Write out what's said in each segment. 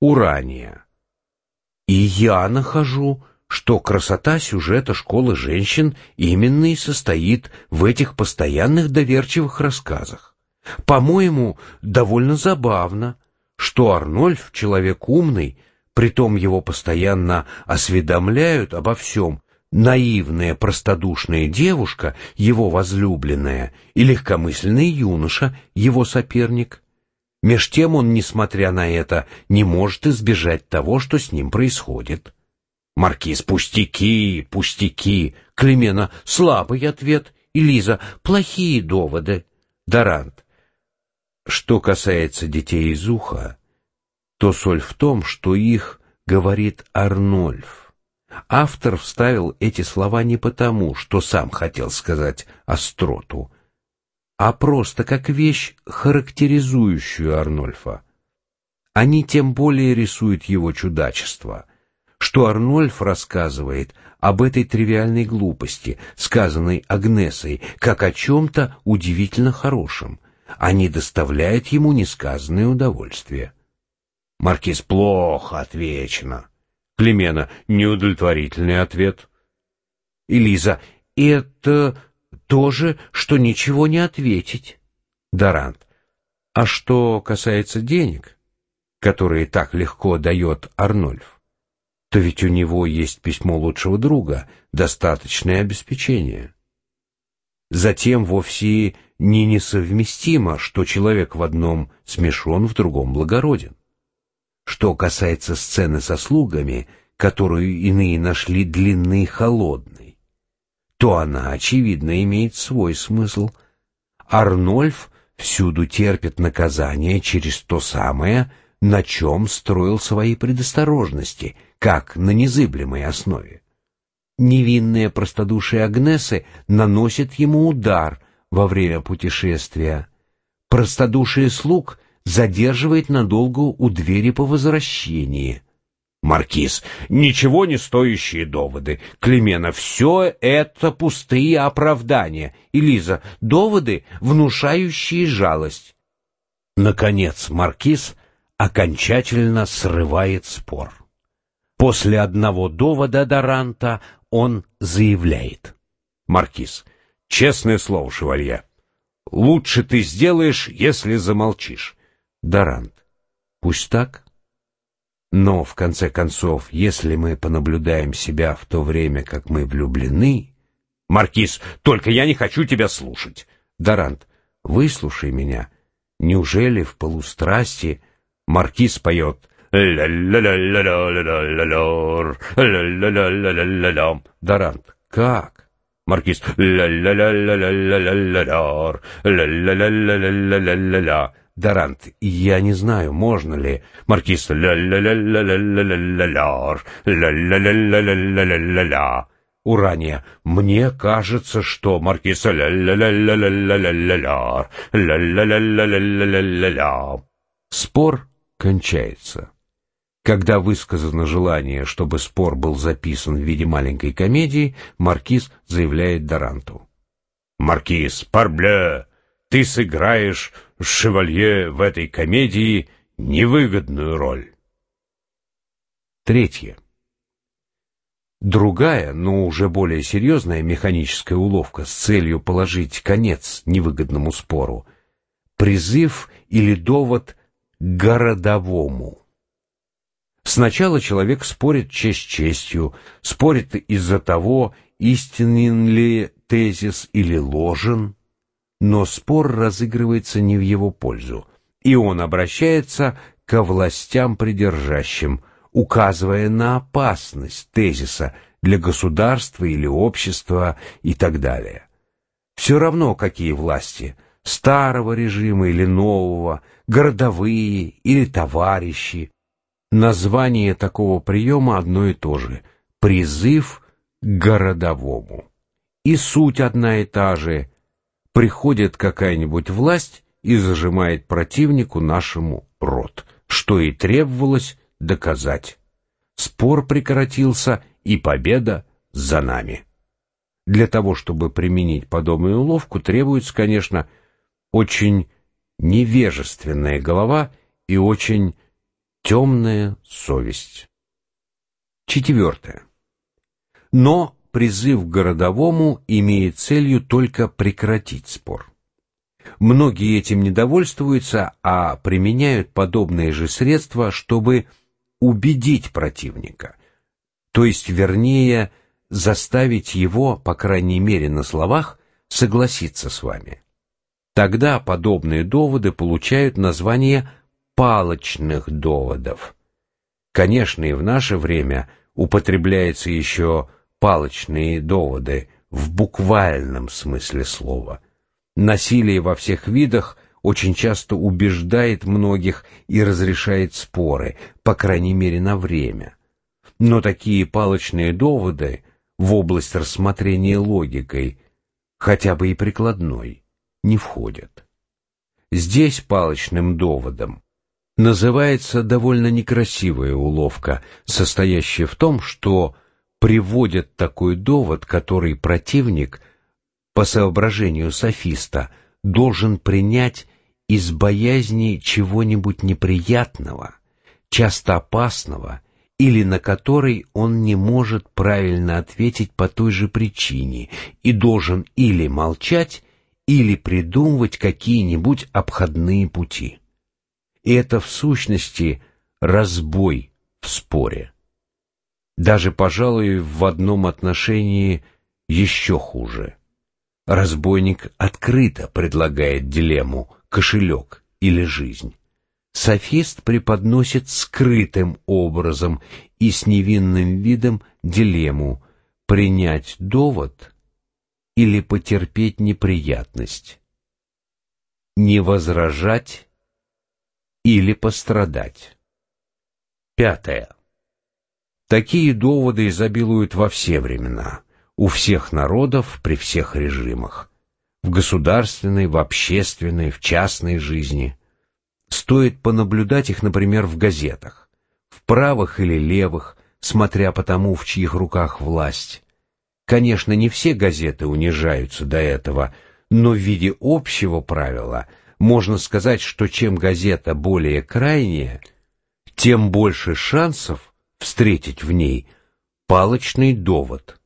Урания. И я нахожу, что красота сюжета школы женщин именно и состоит в этих постоянных доверчивых рассказах. По-моему, довольно забавно, что Арнольф, человек умный, притом его постоянно осведомляют обо всем, наивная простодушная девушка, его возлюбленная, и легкомысленный юноша, его соперник. Меж тем он, несмотря на это, не может избежать того, что с ним происходит. Маркиз, пустяки, пустяки. Клемена, слабый ответ. И Лиза, плохие доводы. Дорант. Что касается детей из уха, то соль в том, что их говорит Арнольф. Автор вставил эти слова не потому, что сам хотел сказать остроту, а просто как вещь, характеризующую Арнольфа. Они тем более рисуют его чудачество, что Арнольф рассказывает об этой тривиальной глупости, сказанной Агнесой, как о чем-то удивительно хорошем. Они доставляют ему несказанное удовольствие. Маркиз плохо отвечено. Клемена неудовлетворительный ответ. Элиза, это тоже, что ничего не ответить. Дорант. А что касается денег, которые так легко дает Арнольф, то ведь у него есть письмо лучшего друга, достаточное обеспечение. Затем вовсе не несовместимо, что человек в одном смешон, в другом благороден. Что касается сцены со слугами, которую иные нашли длинной и холодной, то она, очевидно, имеет свой смысл. Арнольф всюду терпит наказание через то самое, на чем строил свои предосторожности, как на незыблемой основе. Невинное простодушие Агнесы наносит ему удар во время путешествия. Простодушие слуг задерживает надолго у двери по возвращении. Маркиз, ничего не стоящие доводы. Клемена, все это пустые оправдания. И Лиза, доводы, внушающие жалость. Наконец, Маркиз окончательно срывает спор. После одного довода Доранта он заявляет. Маркиз, честное слово, шевалье, лучше ты сделаешь, если замолчишь. Дорант. Пусть так. Но, в конце концов, если мы понаблюдаем себя в то время, как мы влюблены... Маркиз, только я не хочу тебя слушать. Дорант. Выслушай меня. Неужели в полустрасти Маркиз поет Дорант. Как? Маркиз. Дорант, Когда высказано желание, чтобы спор был записан в виде маленькой комедии, Маркиз заявляет Даранту. «Маркиз, парбле, ты сыграешь шевалье в этой комедии невыгодную роль. Третье. Другая, но уже более серьезная механическая уловка с целью положить конец невыгодному спору — призыв или довод к городовому. Сначала человек спорит честь честью, спорит из-за того, истинен ли тезис или ложен, но спор разыгрывается не в его пользу, и он обращается ко властям придержащим, указывая на опасность тезиса для государства или общества и так далее. Все равно, какие власти, старого режима или нового, городовые или товарищи, название такого приема одно и то же — призыв к городовому. И суть одна и та же — приходит какая-нибудь власть и зажимает противнику нашему рот, что и требовалось доказать. Спор прекратился, и победа за нами. Для того, чтобы применить подобную уловку, требуется, конечно, очень невежественная голова и очень темная совесть. Четвертое. Но призыв к городовому имеет целью только прекратить спор. Многие этим недовольствуются, а применяют подобные же средства, чтобы убедить противника, то есть, вернее, заставить его, по крайней мере на словах, согласиться с вами. Тогда подобные доводы получают название палочных доводов. Конечно, и в наше время употребляются еще палочные доводы в буквальном смысле слова. Насилие во всех видах очень часто убеждает многих и разрешает споры, по крайней мере на время. Но такие палочные доводы в область рассмотрения логикой, хотя бы и прикладной, не входят. Здесь палочным доводом называется довольно некрасивая уловка, состоящая в том, что приводят такой довод, который противник, по соображению софиста, должен принять из боязни чего-нибудь неприятного, часто опасного, или на который он не может правильно ответить по той же причине и должен или молчать, или придумывать какие-нибудь обходные пути. И это в сущности разбой в споре. Даже, пожалуй, в одном отношении еще хуже. Разбойник открыто предлагает дилемму «кошелек» или «жизнь». Софист преподносит скрытым образом и с невинным видом дилемму «принять довод» или потерпеть неприятность, не возражать или пострадать. Пятое. Такие доводы изобилуют во все времена, у всех народов, при всех режимах, в государственной, в общественной, в частной жизни. Стоит понаблюдать их, например, в газетах, в правых или левых, смотря по тому, в чьих руках власть. Конечно, не все газеты унижаются до этого, но в виде общего правила – можно сказать, что чем газета более крайняя, тем больше шансов встретить в ней палочный довод,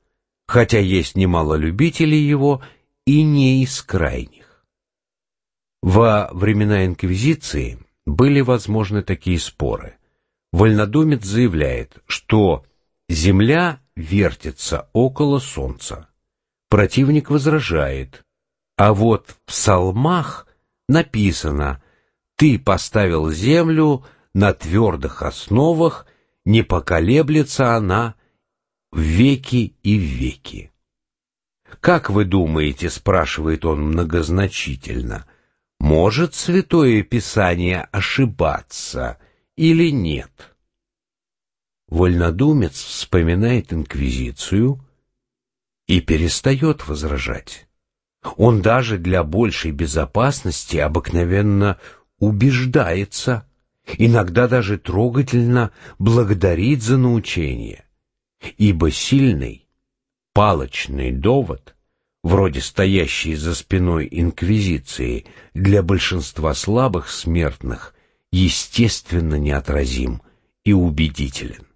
хотя есть немало любителей его и не из крайних. Во времена Инквизиции были возможны такие споры. Вольнодумец заявляет, что Земля вертится около Солнца. Противник возражает, а вот в псалмах написано «Ты поставил землю на твердых основах, не поколеблется она в веки и в веки». «Как вы думаете, — спрашивает он многозначительно, — может Святое Писание ошибаться или нет?» Вольнодумец вспоминает инквизицию и перестает возражать. Он даже для большей безопасности обыкновенно убеждается, иногда даже трогательно благодарит за научение, ибо сильный, палочный довод, вроде стоящий за спиной инквизиции, для большинства слабых смертных, естественно неотразим и убедителен.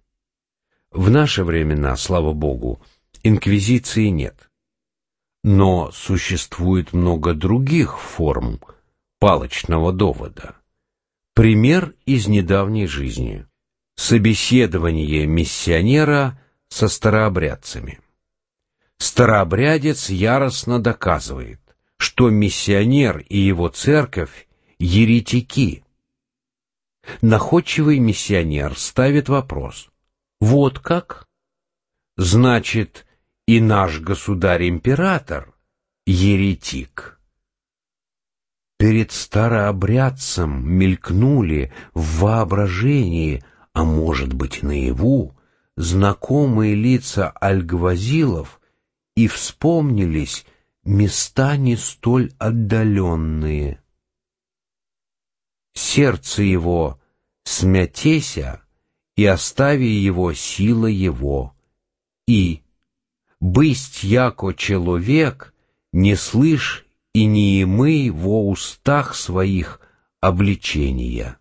В наши времена, слава Богу, инквизиции нет. Но существует много других форм палочного довода. Пример из недавней жизни. Собеседование миссионера со старообрядцами. Старообрядец яростно доказывает, что миссионер и его церковь — еретики. Находчивый миссионер ставит вопрос. Вот как? Значит, и наш государь-император — еретик. Перед старообрядцем мелькнули в воображении, а может быть наяву, знакомые лица альгвазилов и вспомнились места не столь отдаленные. Сердце его смятеся, и остави его сила его, и бысть яко человек, не слышь и не имый во устах своих обличения.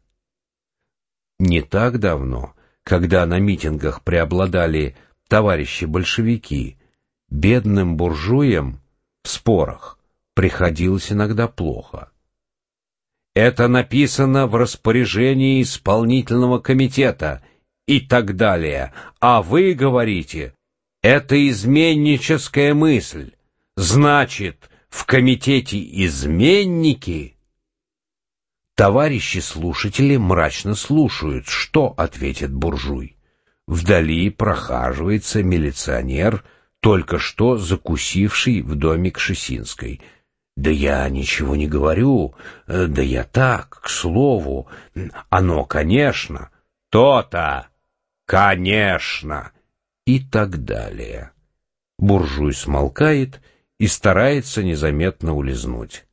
Не так давно, когда на митингах преобладали товарищи-большевики, бедным буржуям в спорах приходилось иногда плохо. Это написано в распоряжении исполнительного комитета и так далее, а вы говорите, это изменническая мысль. Значит, в комитете изменники? Товарищи слушатели мрачно слушают, что ответит буржуй. Вдали прохаживается милиционер, только что закусивший в доме Кшесинской. Да я ничего не говорю, э, да я так, к слову. Оно, конечно, то-то, конечно, и так далее. Буржуй смолкает и старается незаметно улизнуть.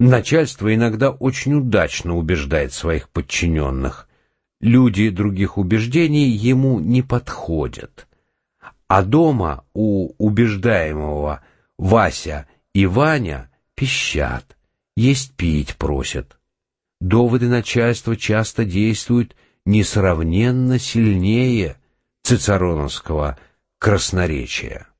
Начальство иногда очень удачно убеждает своих подчиненных. Люди других убеждений ему не подходят. А дома у убеждаемого Вася и Ваня пищат, есть пить просят. Доводы начальства часто действуют несравненно сильнее цицероновского красноречия.